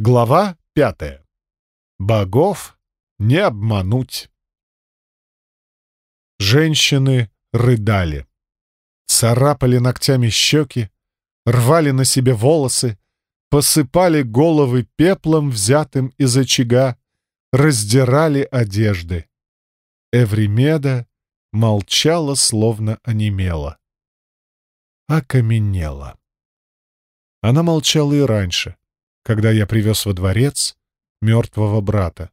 Глава пятая. Богов не обмануть. Женщины рыдали. Царапали ногтями щеки, рвали на себе волосы, посыпали головы пеплом, взятым из очага, раздирали одежды. Эвримеда молчала, словно онемела. Окаменела. Она молчала и раньше — когда я привез во дворец мертвого брата.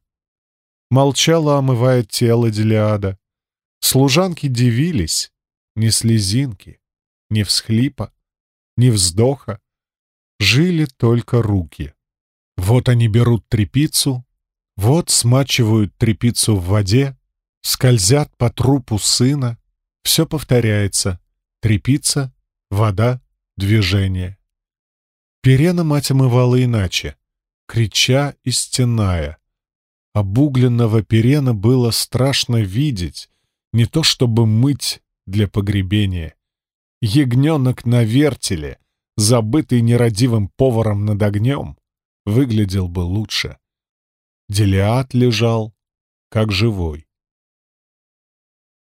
Молчала, омывая тело Делиада. Служанки дивились, ни слезинки, ни всхлипа, ни вздоха. Жили только руки. Вот они берут трепицу, вот смачивают трепицу в воде, скользят по трупу сына. Все повторяется. Трепица, вода, движение. Перена мать омывала иначе, крича и стеная. Обугленного перена было страшно видеть, не то чтобы мыть для погребения. Ягненок на вертеле, забытый нерадивым поваром над огнем, выглядел бы лучше. Делиат лежал, как живой.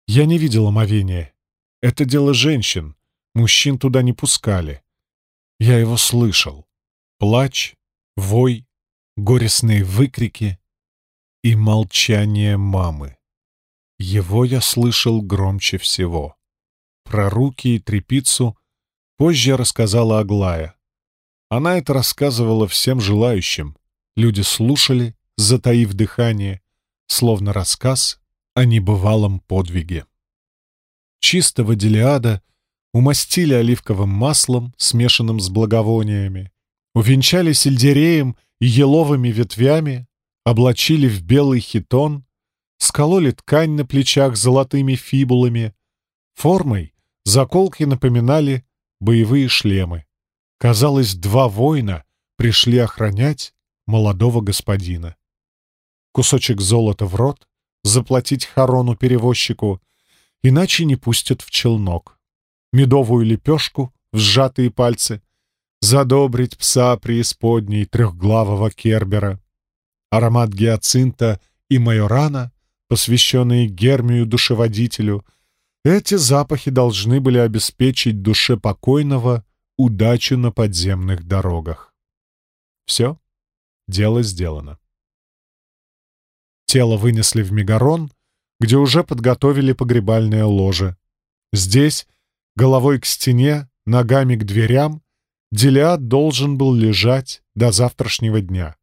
Я не видел омовения. Это дело женщин, мужчин туда не пускали. Я его слышал. Плач, вой, горестные выкрики и молчание мамы. Его я слышал громче всего. Про руки и трепицу позже рассказала Аглая. Она это рассказывала всем желающим. Люди слушали, затаив дыхание, словно рассказ о небывалом подвиге. Чистого Делиада — умастили оливковым маслом, смешанным с благовониями, увенчали сельдереем и еловыми ветвями, облачили в белый хитон, скололи ткань на плечах золотыми фибулами. Формой заколки напоминали боевые шлемы. Казалось, два воина пришли охранять молодого господина. Кусочек золота в рот, заплатить хорону перевозчику, иначе не пустят в челнок медовую лепешку в сжатые пальцы, задобрить пса преисподней трехглавого кербера, аромат гиацинта и майорана, посвященные Гермию душеводителю, эти запахи должны были обеспечить душе покойного удачу на подземных дорогах. Все, дело сделано. Тело вынесли в Мегарон, где уже подготовили погребальное ложе. Здесь головой к стене, ногами к дверям, Делиад должен был лежать до завтрашнего дня.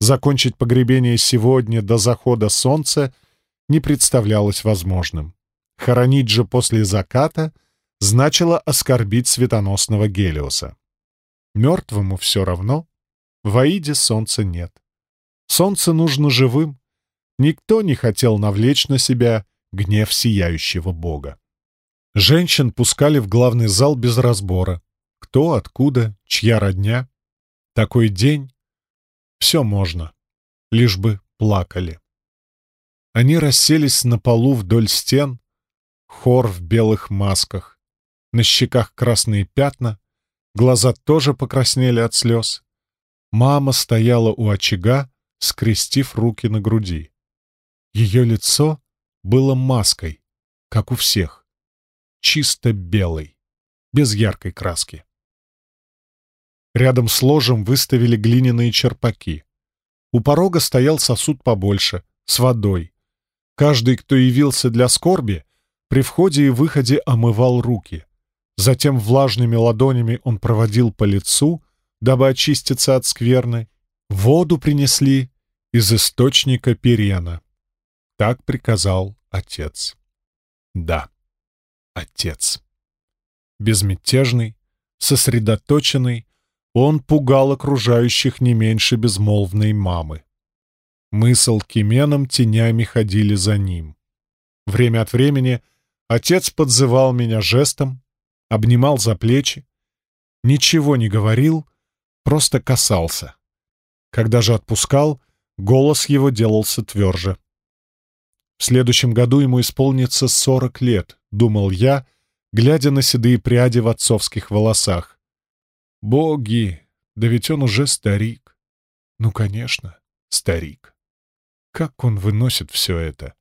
Закончить погребение сегодня до захода солнца не представлялось возможным. Хоронить же после заката значило оскорбить светоносного Гелиоса. Мертвому все равно. В Аиде солнца нет. Солнце нужно живым. Никто не хотел навлечь на себя гнев сияющего бога. Женщин пускали в главный зал без разбора. Кто, откуда, чья родня. Такой день. Все можно. Лишь бы плакали. Они расселись на полу вдоль стен. Хор в белых масках. На щеках красные пятна. Глаза тоже покраснели от слез. Мама стояла у очага, скрестив руки на груди. Ее лицо было маской, как у всех чисто белый, без яркой краски. Рядом с ложем выставили глиняные черпаки. У порога стоял сосуд побольше, с водой. Каждый, кто явился для скорби, при входе и выходе омывал руки. Затем влажными ладонями он проводил по лицу, дабы очиститься от скверны. Воду принесли из источника Перена. Так приказал отец. Да отец. Безмятежный, сосредоточенный, он пугал окружающих не меньше безмолвной мамы. Мы с Алкименом тенями ходили за ним. Время от времени отец подзывал меня жестом, обнимал за плечи, ничего не говорил, просто касался. Когда же отпускал, голос его делался тверже. В следующем году ему исполнится сорок лет, думал я, глядя на седые пряди в отцовских волосах. Боги, да ведь он уже старик. Ну, конечно, старик. Как он выносит все это?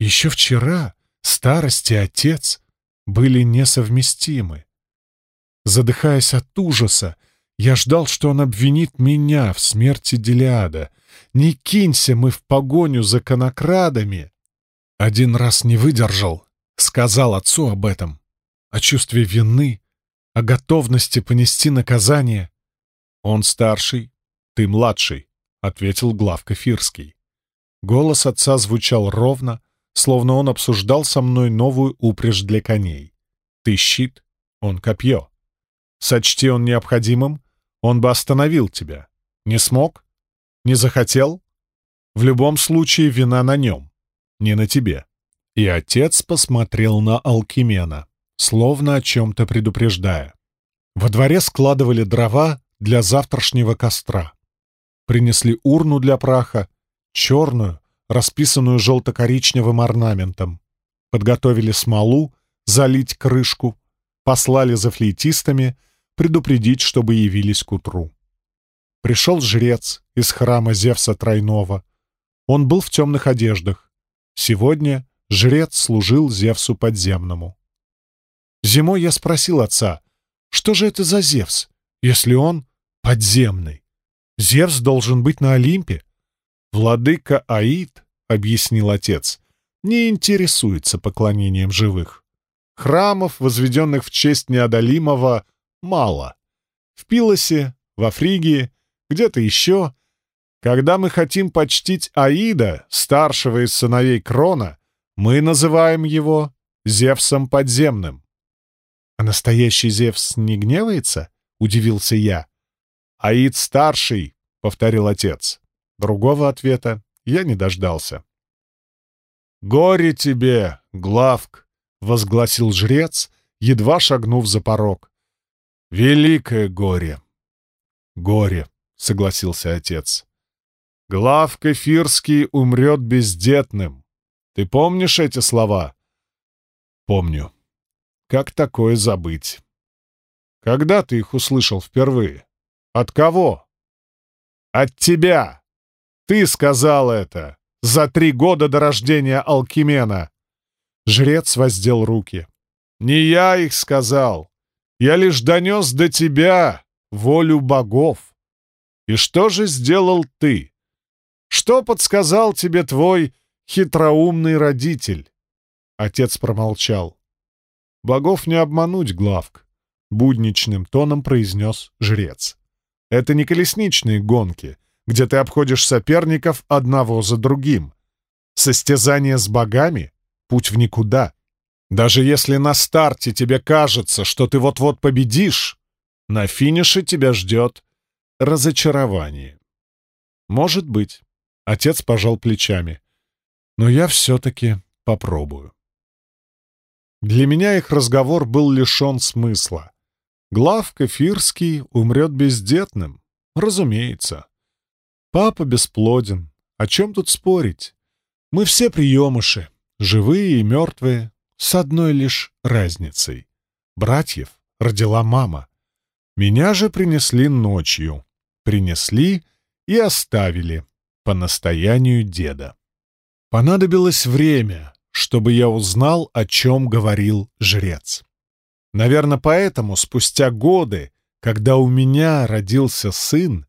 Еще вчера старость и отец были несовместимы. Задыхаясь от ужаса, я ждал, что он обвинит меня в смерти Делиада. Не кинься мы в погоню за конокрадами. Один раз не выдержал, сказал отцу об этом, о чувстве вины, о готовности понести наказание. Он старший, ты младший, — ответил главка Фирский. Голос отца звучал ровно, словно он обсуждал со мной новую упряжь для коней. Ты щит, он копье. Сочти он необходимым, он бы остановил тебя. Не смог? Не захотел? В любом случае вина на нем, не на тебе. И отец посмотрел на Алкимена, словно о чем-то предупреждая. Во дворе складывали дрова для завтрашнего костра. Принесли урну для праха, черную, расписанную желто-коричневым орнаментом. Подготовили смолу, залить крышку, послали за флейтистами, предупредить, чтобы явились к утру. Пришел жрец из храма Зевса Тройного. Он был в темных одеждах. Сегодня жрец служил Зевсу подземному. Зимой я спросил отца, что же это за Зевс, если он подземный? Зевс должен быть на Олимпе. Владыка Аид, объяснил отец, не интересуется поклонением живых. Храмов, возведенных в честь неодолимого, мало. В Пилосе, во Фригии, где-то еще. Когда мы хотим почтить Аида, старшего из сыновей Крона, мы называем его Зевсом подземным. «А настоящий Зевс не гневается?» — удивился я. «Аид старший», — повторил отец. Другого ответа я не дождался. «Горе тебе, Главк!» — возгласил жрец, едва шагнув за порог. «Великое горе!» «Горе!» — согласился отец. «Главк Эфирский умрет бездетным. Ты помнишь эти слова?» «Помню. Как такое забыть?» «Когда ты их услышал впервые? От кого?» «От тебя! Ты сказал это за три года до рождения Алкимена!» Жрец воздел руки. «Не я их сказал. Я лишь донес до тебя волю богов. И что же сделал ты? Что подсказал тебе твой хитроумный родитель?» Отец промолчал. «Богов не обмануть, Главк», — будничным тоном произнес жрец. «Это не колесничные гонки, где ты обходишь соперников одного за другим. Состязание с богами — путь в никуда. Даже если на старте тебе кажется, что ты вот-вот победишь, на финише тебя ждет разочарование. Может быть. Отец пожал плечами. Но я все-таки попробую. Для меня их разговор был лишен смысла. Глав Кефирский умрет бездетным, разумеется. Папа бесплоден. О чем тут спорить? Мы все приемыши, живые и мертвые, с одной лишь разницей. Братьев родила мама. Меня же принесли ночью. Принесли и оставили по настоянию деда. Понадобилось время, чтобы я узнал, о чем говорил жрец. Наверное, поэтому спустя годы, когда у меня родился сын,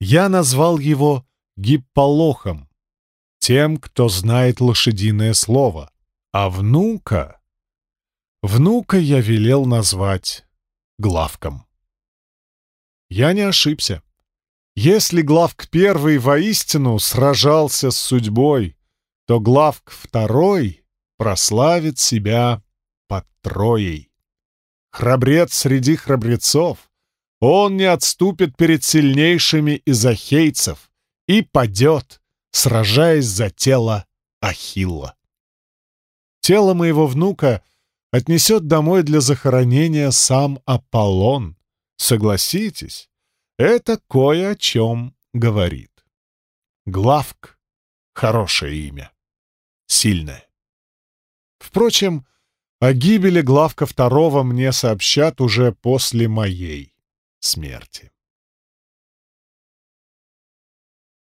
я назвал его Гипполохом, тем, кто знает лошадиное слово. А внука... Внука я велел назвать Главком. Я не ошибся. Если Главк первый воистину сражался с судьбой, то Главк второй прославит себя под Троей. Храбрец среди храбрецов, он не отступит перед сильнейшими из ахейцев и падет, сражаясь за тело Ахилла. Тело моего внука отнесет домой для захоронения сам Аполлон. Согласитесь, это кое о чем говорит. Главк — хорошее имя, сильное. Впрочем, о гибели Главка второго мне сообщат уже после моей смерти.